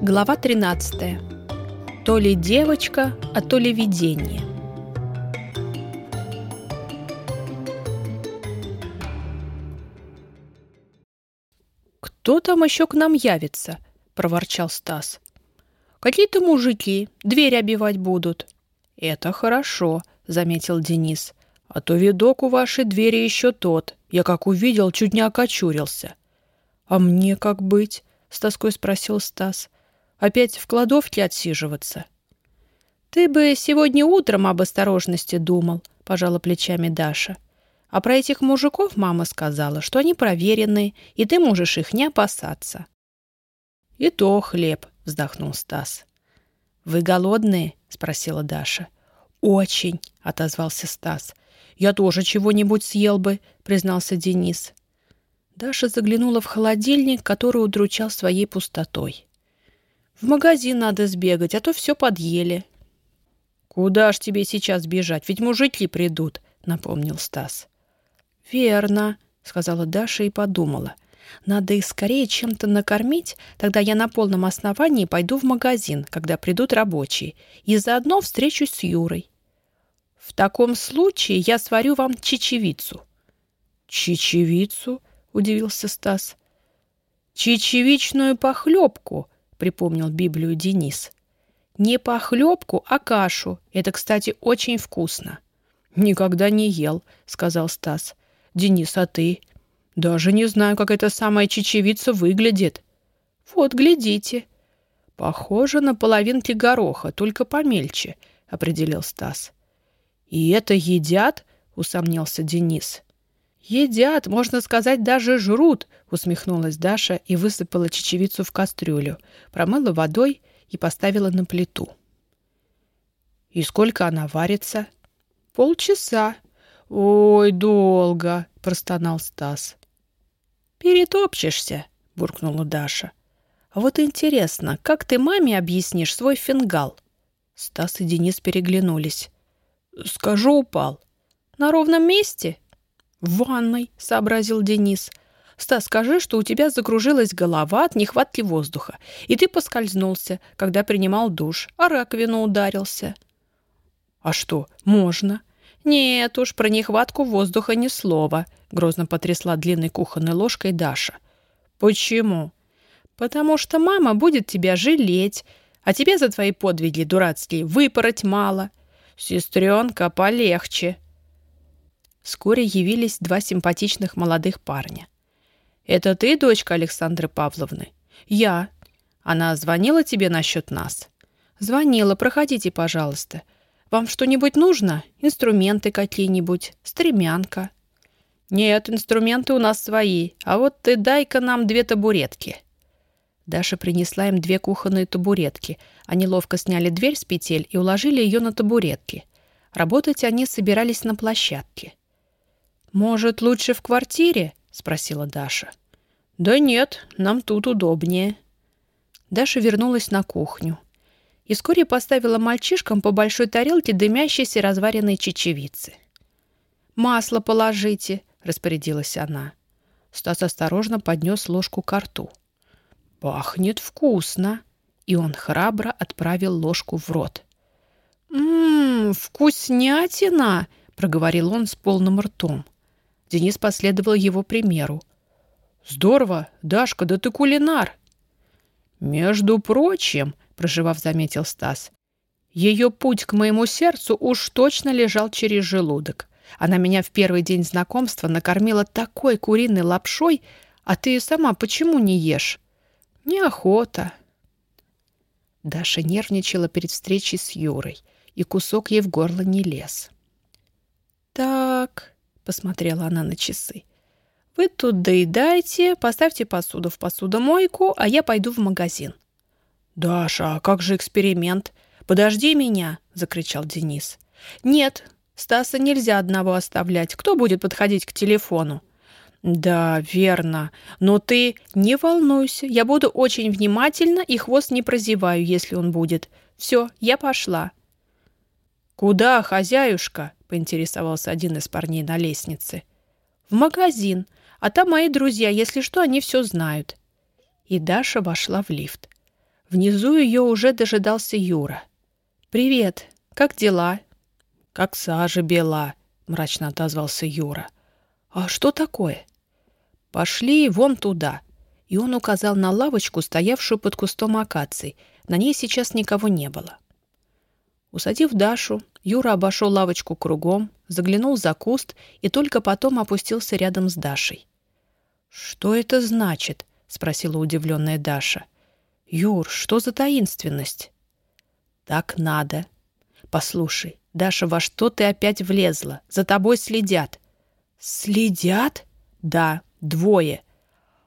Глава 13. То ли девочка, а то ли видение. «Кто там еще к нам явится?» – проворчал Стас. «Какие-то мужики, дверь обивать будут». «Это хорошо», – заметил Денис. «А то видок у вашей двери еще тот. Я как увидел, чуть не окочурился». «А мне как быть?» — с тоской спросил Стас. «Опять в кладовке отсиживаться?» «Ты бы сегодня утром об осторожности думал», — пожала плечами Даша. «А про этих мужиков мама сказала, что они проверенные, и ты можешь их не опасаться». «И то хлеб», — вздохнул Стас. «Вы голодные?» — спросила Даша. «Очень», — отозвался Стас. «Я тоже чего-нибудь съел бы», — признался Денис. Даша заглянула в холодильник, который удручал своей пустотой. «В магазин надо сбегать, а то все подъели». «Куда ж тебе сейчас бежать? Ведь мужики придут», — напомнил Стас. «Верно», — сказала Даша и подумала. «Надо их скорее чем-то накормить, тогда я на полном основании пойду в магазин, когда придут рабочие, и заодно встречусь с Юрой». «В таком случае я сварю вам чечевицу». «Чечевицу?» — удивился Стас. «Чечевичную похлебку», — припомнил Библию Денис. «Не похлебку, а кашу. Это, кстати, очень вкусно». «Никогда не ел», — сказал Стас. «Денис, а ты?» «Даже не знаю, как эта самая чечевица выглядит». «Вот, глядите». «Похоже на половинки гороха, только помельче», — определил Стас. «И это едят?» — усомнился Денис. «Едят, можно сказать, даже жрут», — усмехнулась Даша и высыпала чечевицу в кастрюлю, промыла водой и поставила на плиту. «И сколько она варится?» «Полчаса». «Ой, долго», — простонал Стас. «Перетопчешься», — буркнула Даша. «А вот интересно, как ты маме объяснишь свой фингал?» Стас и Денис переглянулись. «Скажу, упал». «На ровном месте?» «В ванной», — сообразил Денис. «Стас, скажи, что у тебя закружилась голова от нехватки воздуха, и ты поскользнулся, когда принимал душ, а раковину ударился». «А что, можно?» «Нет уж, про нехватку воздуха ни слова», — грозно потрясла длинной кухонной ложкой Даша. «Почему?» «Потому что мама будет тебя жалеть, а тебе за твои подвиги дурацкие выпороть мало. Сестренка, полегче», вскоре явились два симпатичных молодых парня. «Это ты, дочка Александры Павловны?» «Я». «Она звонила тебе насчет нас?» «Звонила. Проходите, пожалуйста. Вам что-нибудь нужно? Инструменты какие-нибудь? Стремянка?» «Нет, инструменты у нас свои. А вот ты дай-ка нам две табуретки». Даша принесла им две кухонные табуретки. Они ловко сняли дверь с петель и уложили ее на табуретки. Работать они собирались на площадке. «Может, лучше в квартире?» — спросила Даша. «Да нет, нам тут удобнее». Даша вернулась на кухню и вскоре поставила мальчишкам по большой тарелке дымящейся разваренной чечевицы. «Масло положите», — распорядилась она. Стас осторожно поднес ложку к рту. «Пахнет вкусно!» И он храбро отправил ложку в рот. «Ммм, вкуснятина!» — проговорил он с полным ртом. Денис последовал его примеру. «Здорово! Дашка, да ты кулинар!» «Между прочим», — проживав, заметил Стас, «ее путь к моему сердцу уж точно лежал через желудок. Она меня в первый день знакомства накормила такой куриной лапшой, а ты сама почему не ешь?» «Неохота». Даша нервничала перед встречей с Юрой, и кусок ей в горло не лез. «Так», посмотрела она на часы. Вы тут доедайте, поставьте посуду в посудомойку, а я пойду в магазин. Даша, а как же эксперимент? Подожди меня, закричал Денис. Нет, Стаса нельзя одного оставлять. Кто будет подходить к телефону? Да, верно. Но ты не волнуйся, я буду очень внимательна и хвост не прозеваю, если он будет. Все, я пошла. Куда, хозяюшка? Поинтересовался один из парней на лестнице. «В магазин. А там мои друзья. Если что, они все знают». И Даша вошла в лифт. Внизу ее уже дожидался Юра. «Привет, как дела?» «Как сажа бела», — мрачно отозвался Юра. «А что такое?» «Пошли вон туда». И он указал на лавочку, стоявшую под кустом акаций. На ней сейчас никого не было. Усадив Дашу, Юра обошел лавочку кругом, заглянул за куст и только потом опустился рядом с Дашей. «Что это значит?» — спросила удивленная Даша. «Юр, что за таинственность?» «Так надо. Послушай, Даша, во что ты опять влезла? За тобой следят». «Следят?» «Да, двое.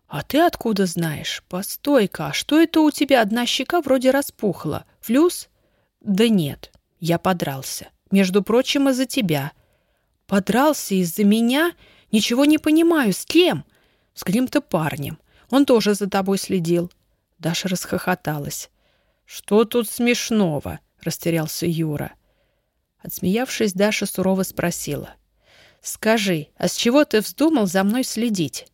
А ты откуда знаешь? Постой-ка, а что это у тебя одна щека вроде распухла? Флюс?» «Да нет, я подрался. Между прочим, из-за тебя». «Подрался из-за меня? Ничего не понимаю. С кем?» «С каким-то парнем. Он тоже за тобой следил». Даша расхохоталась. «Что тут смешного?» — растерялся Юра. Отсмеявшись, Даша сурово спросила. «Скажи, а с чего ты вздумал за мной следить?»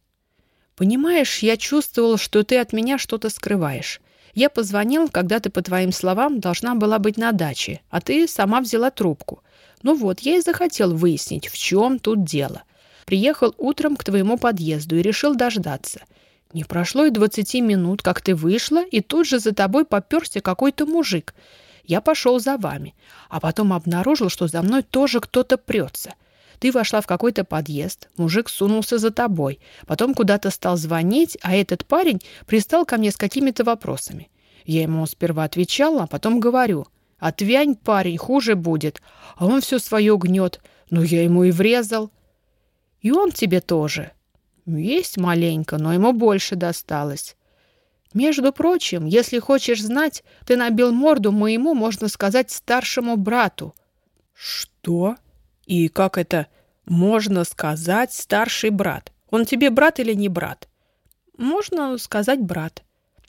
«Понимаешь, я чувствовал, что ты от меня что-то скрываешь. Я позвонил, когда ты, по твоим словам, должна была быть на даче, а ты сама взяла трубку. Ну вот, я и захотел выяснить, в чем тут дело. Приехал утром к твоему подъезду и решил дождаться. Не прошло и двадцати минут, как ты вышла, и тут же за тобой поперся какой-то мужик. Я пошел за вами, а потом обнаружил, что за мной тоже кто-то прется. Ты вошла в какой-то подъезд, мужик сунулся за тобой, потом куда-то стал звонить, а этот парень пристал ко мне с какими-то вопросами. Я ему сперва отвечала, а потом говорю, «Отвянь, парень, хуже будет». А он все свое гнет. Ну, я ему и врезал. И он тебе тоже. Есть маленько, но ему больше досталось. Между прочим, если хочешь знать, ты набил морду моему, можно сказать, старшему брату. Что? И как это можно сказать старший брат? Он тебе брат или не брат? Можно сказать брат.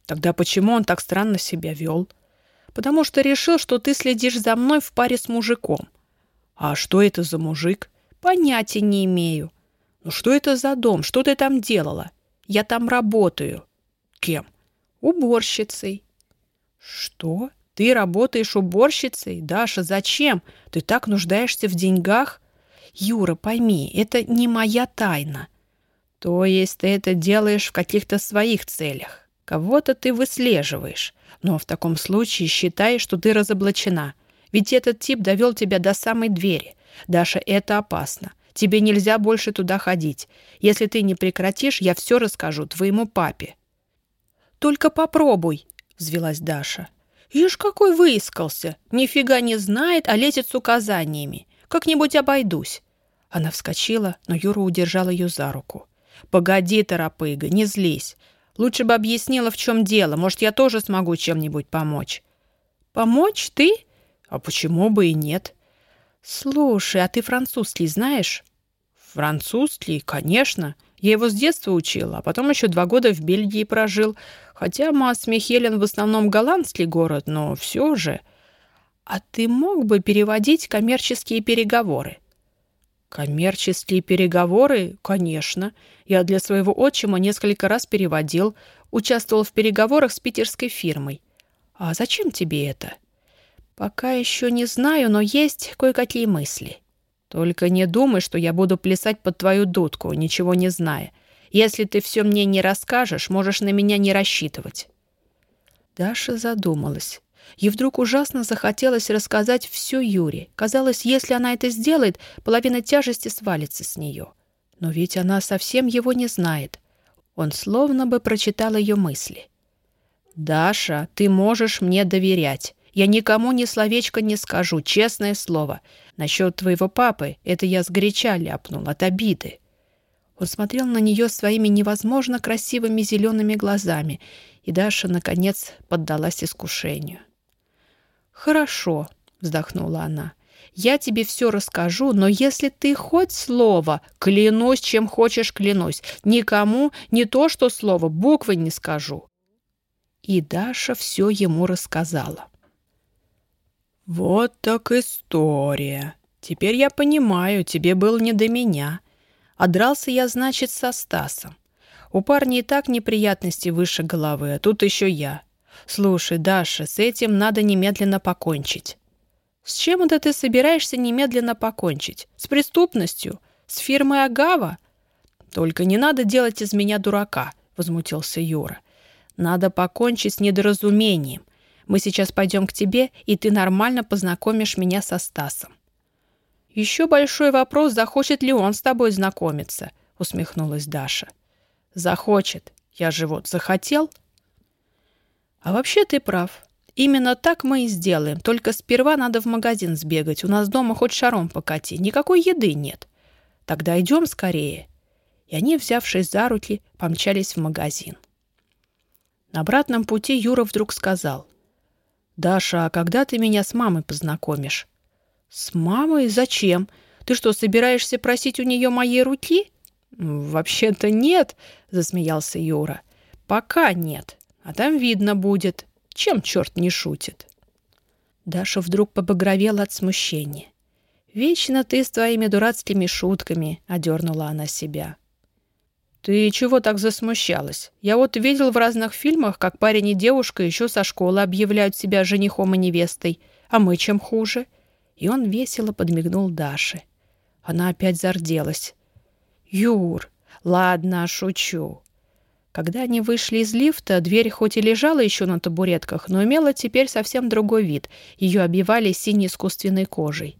Тогда почему он так странно себя вел? Потому что решил, что ты следишь за мной в паре с мужиком. А что это за мужик? Понятия не имею. Ну что это за дом? Что ты там делала? Я там работаю. Кем? Уборщицей. Что? Ты работаешь уборщицей? Даша, зачем? Ты так нуждаешься в деньгах? Юра, пойми, это не моя тайна. То есть ты это делаешь в каких-то своих целях. Кого-то ты выслеживаешь. Но в таком случае считай, что ты разоблачена. Ведь этот тип довел тебя до самой двери. Даша, это опасно. Тебе нельзя больше туда ходить. Если ты не прекратишь, я все расскажу твоему папе». «Только попробуй», — взвелась Даша. «Ишь, какой выискался! Нифига не знает, а лезет с указаниями. Как-нибудь обойдусь». Она вскочила, но Юра удержал ее за руку. «Погоди, торопыга, не злись. Лучше бы объяснила, в чем дело. Может, я тоже смогу чем-нибудь помочь». «Помочь ты? А почему бы и нет?» «Слушай, а ты французский знаешь?» «Французский? Конечно. Я его с детства учила, а потом еще два года в Бельгии прожил. Хотя Мас-Михелен в основном голландский город, но все же...» «А ты мог бы переводить коммерческие переговоры?» «Коммерческие переговоры? Конечно. Я для своего отчима несколько раз переводил, участвовал в переговорах с питерской фирмой. А зачем тебе это?» «Пока еще не знаю, но есть кое-какие мысли. Только не думай, что я буду плясать под твою дудку, ничего не зная. Если ты все мне не расскажешь, можешь на меня не рассчитывать». Даша задумалась. Ей вдруг ужасно захотелось рассказать все Юре. Казалось, если она это сделает, половина тяжести свалится с нее. Но ведь она совсем его не знает. Он словно бы прочитал ее мысли. «Даша, ты можешь мне доверять. Я никому ни словечко не скажу, честное слово. Насчет твоего папы это я сгоряча ляпнул от обиды». Он смотрел на нее своими невозможно красивыми зелеными глазами, и Даша, наконец, поддалась искушению. «Хорошо», — вздохнула она. «Я тебе все расскажу, но если ты хоть слово, клянусь, чем хочешь, клянусь, никому не то что слово, буквы не скажу». И Даша все ему рассказала. «Вот так история. Теперь я понимаю, тебе было не до меня. А дрался я, значит, со Стасом. У парня и так неприятности выше головы, а тут еще я. Слушай, Даша, с этим надо немедленно покончить. С чем это ты собираешься немедленно покончить? С преступностью? С фирмой Агава? Только не надо делать из меня дурака, возмутился Юра. Надо покончить с недоразумением. Мы сейчас пойдем к тебе, и ты нормально познакомишь меня со Стасом. Еще большой вопрос, захочет ли он с тобой знакомиться, усмехнулась Даша. Захочет. Я же вот захотел. А вообще ты прав. Именно так мы и сделаем. Только сперва надо в магазин сбегать. У нас дома хоть шаром покати. Никакой еды нет. Тогда идем скорее. И они, взявшись за руки, помчались в магазин. На обратном пути Юра вдруг сказал. «Даша, а когда ты меня с мамой познакомишь?» «С мамой? Зачем? Ты что, собираешься просить у нее моей руки?» «Вообще-то нет», — засмеялся Юра. «Пока нет. А там видно будет, чем черт не шутит. Даша вдруг побагровела от смущения. «Вечно ты с твоими дурацкими шутками», — одернула она себя. «Ты чего так засмущалась? Я вот видел в разных фильмах, как парень и девушка еще со школы объявляют себя женихом и невестой. А мы чем хуже?» И он весело подмигнул Даше. Она опять зарделась. «Юр, ладно, шучу. Когда они вышли из лифта, дверь хоть и лежала еще на табуретках, но имела теперь совсем другой вид. Ее обивали синей искусственной кожей.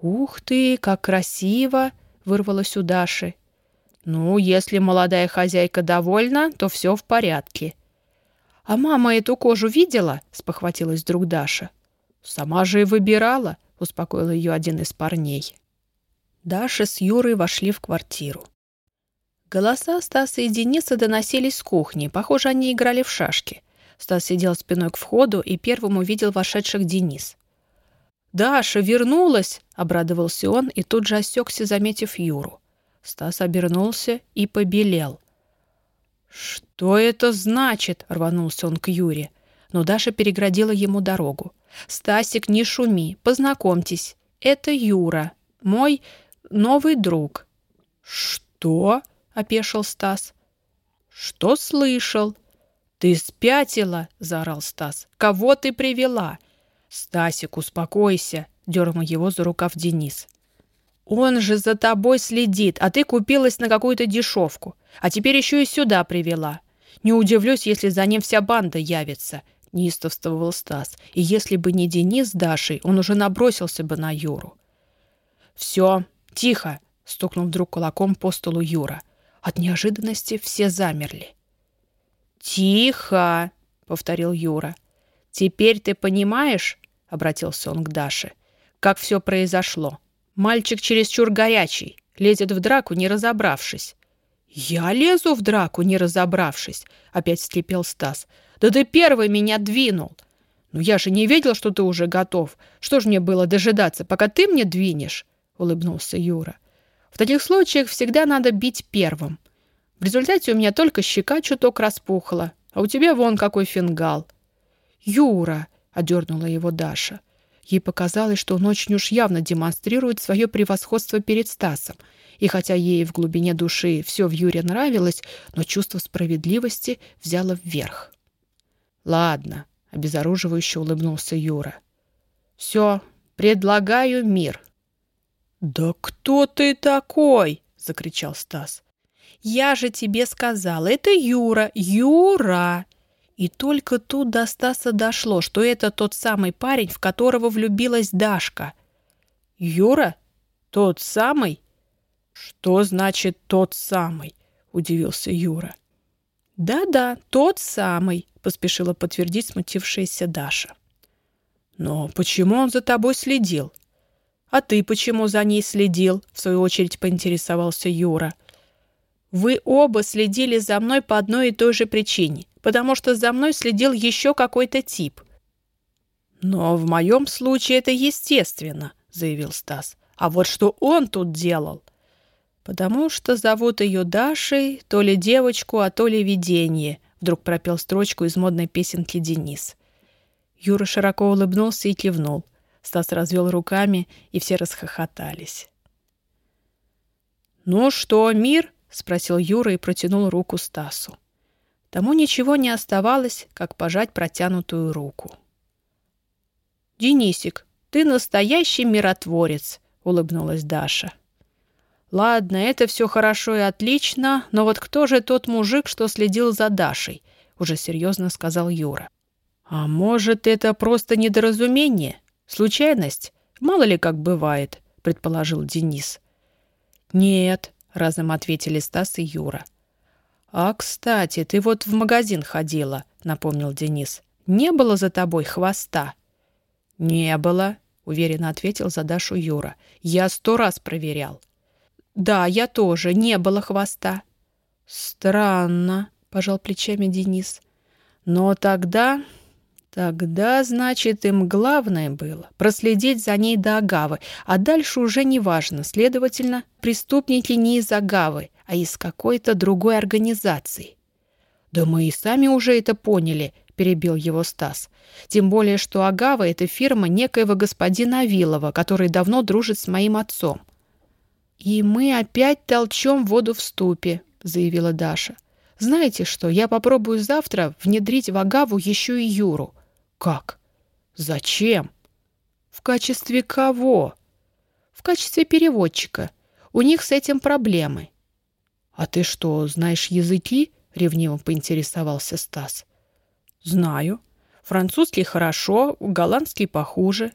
«Ух ты, как красиво!» — вырвалось у Даши. «Ну, если молодая хозяйка довольна, то все в порядке». «А мама эту кожу видела?» — спохватилась вдруг Даша. «Сама же и выбирала», — успокоил ее один из парней. Даша с Юрой вошли в квартиру. Голоса Стаса и Дениса доносились с кухни. Похоже, они играли в шашки. Стас сидел спиной к входу и первым увидел вошедших Денис. «Даша вернулась!» — обрадовался он и тут же осекся, заметив Юру. Стас обернулся и побелел. «Что это значит?» — рванулся он к Юре. Но Даша переградила ему дорогу. «Стасик, не шуми, познакомьтесь. Это Юра, мой новый друг». «Что?» — опешил Стас. «Что слышал?» «Ты спятила!» — заорал Стас. «Кого ты привела?» «Стасик, успокойся!» — дернул его за рукав Денис. «Он же за тобой следит, а ты купилась на какую-то дешевку, а теперь еще и сюда привела. Не удивлюсь, если за ним вся банда явится», — неистовствовал Стас. «И если бы не Денис с Дашей, он уже набросился бы на Юру». «Все, тихо!» — стукнул вдруг кулаком по столу Юра — от неожиданности все замерли. «Тихо!» — повторил Юра. «Теперь ты понимаешь, — обратился он к Даше, — как все произошло. Мальчик чересчур горячий, лезет в драку, не разобравшись». «Я лезу в драку, не разобравшись», — опять вскипел Стас. «Да ты первый меня двинул!» «Ну я же не видел, что ты уже готов. Что ж мне было дожидаться, пока ты мне двинешь?» — улыбнулся Юра. В таких случаях всегда надо бить первым. В результате у меня только щека чуток распухла, а у тебя вон какой фингал. «Юра!» — одернула его Даша. Ей показалось, что он очень уж явно демонстрирует свое превосходство перед Стасом. И хотя ей в глубине души все в Юре нравилось, но чувство справедливости взяло вверх. «Ладно», — обезоруживающе улыбнулся Юра. «Все, предлагаю мир». «Да кто ты такой?» — закричал Стас. «Я же тебе сказал, это Юра, Юра!» И только тут до Стаса дошло, что это тот самый парень, в которого влюбилась Дашка. «Юра? Тот самый?» «Что значит «тот самый»?» — удивился Юра. «Да-да, тот самый», — поспешила подтвердить смутившаяся Даша. «Но почему он за тобой следил?» «А ты почему за ней следил?» — в свою очередь поинтересовался Юра. «Вы оба следили за мной по одной и той же причине, потому что за мной следил еще какой-то тип». «Но в моем случае это естественно», — заявил Стас. «А вот что он тут делал?» «Потому что зовут ее Дашей, то ли девочку, а то ли видение», — вдруг пропел строчку из модной песенки Денис. Юра широко улыбнулся и кивнул. Стас развел руками, и все расхохотались. «Ну что, мир?» — спросил Юра и протянул руку Стасу. Тому ничего не оставалось, как пожать протянутую руку. «Денисик, ты настоящий миротворец!» — улыбнулась Даша. «Ладно, это все хорошо и отлично, но вот кто же тот мужик, что следил за Дашей?» — уже серьезно сказал Юра. «А может, это просто недоразумение? Случайность? Мало ли как бывает», — предположил Денис. «Нет», — разом ответили Стас и Юра. «А, кстати, ты вот в магазин ходила», — напомнил Денис. «Не было за тобой хвоста?» «Не было», — уверенно ответил за Дашу Юра. «Я сто раз проверял». «Да, я тоже. Не было хвоста». «Странно», — пожал плечами Денис. «Но тогда Тогда, значит, им главное было проследить за ней до Агавы, а дальше уже не важно. Следовательно, преступники не из Агавы, а из какой-то другой организации. «Да мы и сами уже это поняли», — перебил его Стас. «Тем более, что Агава — это фирма некоего господина Авилова, который давно дружит с моим отцом». «И мы опять толчем воду в ступе», — заявила Даша. «Знаете что, я попробую завтра внедрить в Агаву еще и Юру». Как? Зачем? В качестве кого? В качестве переводчика. У них с этим проблемы. А ты что, знаешь языки? Ревниво поинтересовался Стас. Знаю. Французский хорошо, голландский похуже.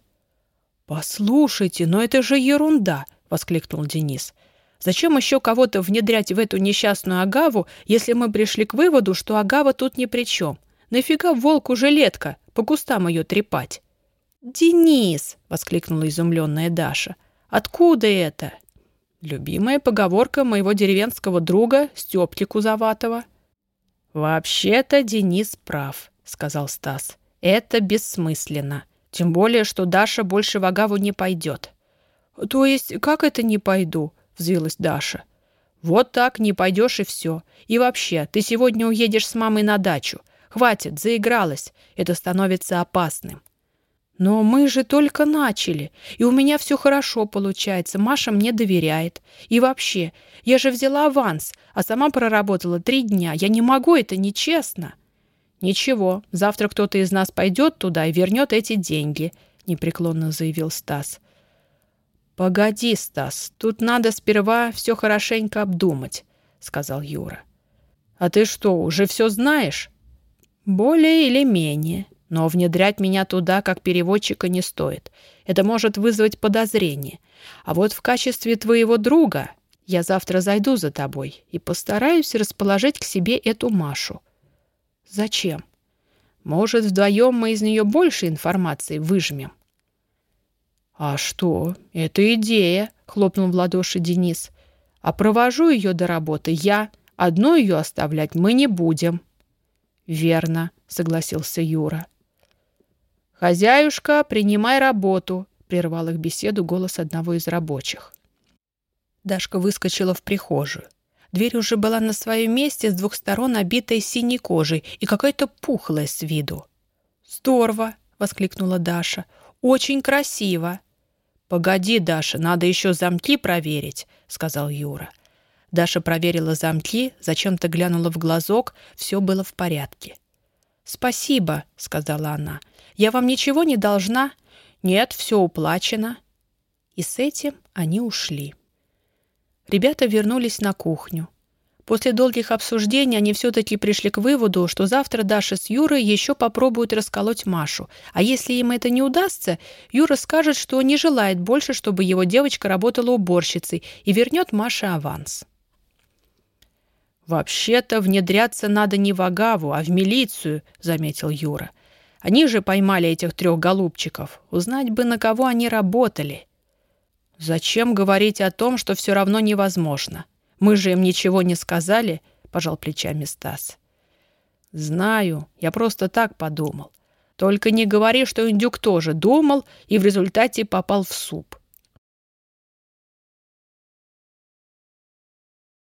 Послушайте, но это же ерунда, воскликнул Денис. Зачем еще кого-то внедрять в эту несчастную агаву, если мы пришли к выводу, что агава тут ни при чем? Нафига волку жилетка? По кустам ее трепать. «Денис!» — воскликнула изумленная Даша. «Откуда это?» «Любимая поговорка моего деревенского друга Степки Кузоватова». «Вообще-то Денис прав», — сказал Стас. «Это бессмысленно. Тем более, что Даша больше в Агаву не пойдет». «То есть как это не пойду?» — взвилась Даша. «Вот так не пойдешь и все. И вообще, ты сегодня уедешь с мамой на дачу. Хватит, заигралась. Это становится опасным. Но мы же только начали, и у меня все хорошо получается. Маша мне доверяет. И вообще, я же взяла аванс, а сама проработала три дня. Я не могу, это нечестно. Ничего, завтра кто-то из нас пойдет туда и вернет эти деньги, непреклонно заявил Стас. Погоди, Стас, тут надо сперва все хорошенько обдумать, сказал Юра. А ты что, уже все знаешь? Более или менее. Но внедрять меня туда как переводчика не стоит. Это может вызвать подозрение. А вот в качестве твоего друга я завтра зайду за тобой и постараюсь расположить к себе эту Машу. Зачем? Может, вдвоем мы из нее больше информации выжмем. «А что? Это идея!» — хлопнул в ладоши Денис. «А провожу ее до работы я. Одну ее оставлять мы не будем». «Верно», — согласился Юра. «Хозяюшка, принимай работу», — прервал их беседу голос одного из рабочих. Дашка выскочила в прихожую. Дверь уже была на своем месте, с двух сторон обитая синей кожей и какая-то пухлая с виду. «Здорово!» — воскликнула Даша. «Очень красиво!» «Погоди, Даша, надо еще замки проверить», — сказал Юра. Даша проверила замки, зачем-то глянула в глазок, все было в порядке. «Спасибо», — сказала она. «Я вам ничего не должна?» «Нет, все уплачено». И с этим они ушли. Ребята вернулись на кухню. После долгих обсуждений они все-таки пришли к выводу, что завтра Даша с Юрой еще попробуют расколоть Машу. А если им это не удастся, Юра скажет, что не желает больше, чтобы его девочка работала уборщицей и вернет Маше аванс. «Вообще-то внедряться надо не в Агаву, а в милицию», — заметил Юра. «Они же поймали этих трех голубчиков. Узнать бы, на кого они работали». «Зачем говорить о том, что все равно невозможно? Мы же им ничего не сказали», — пожал плечами Стас. «Знаю, я просто так подумал. Только не говори, что индюк тоже думал и в результате попал в суп.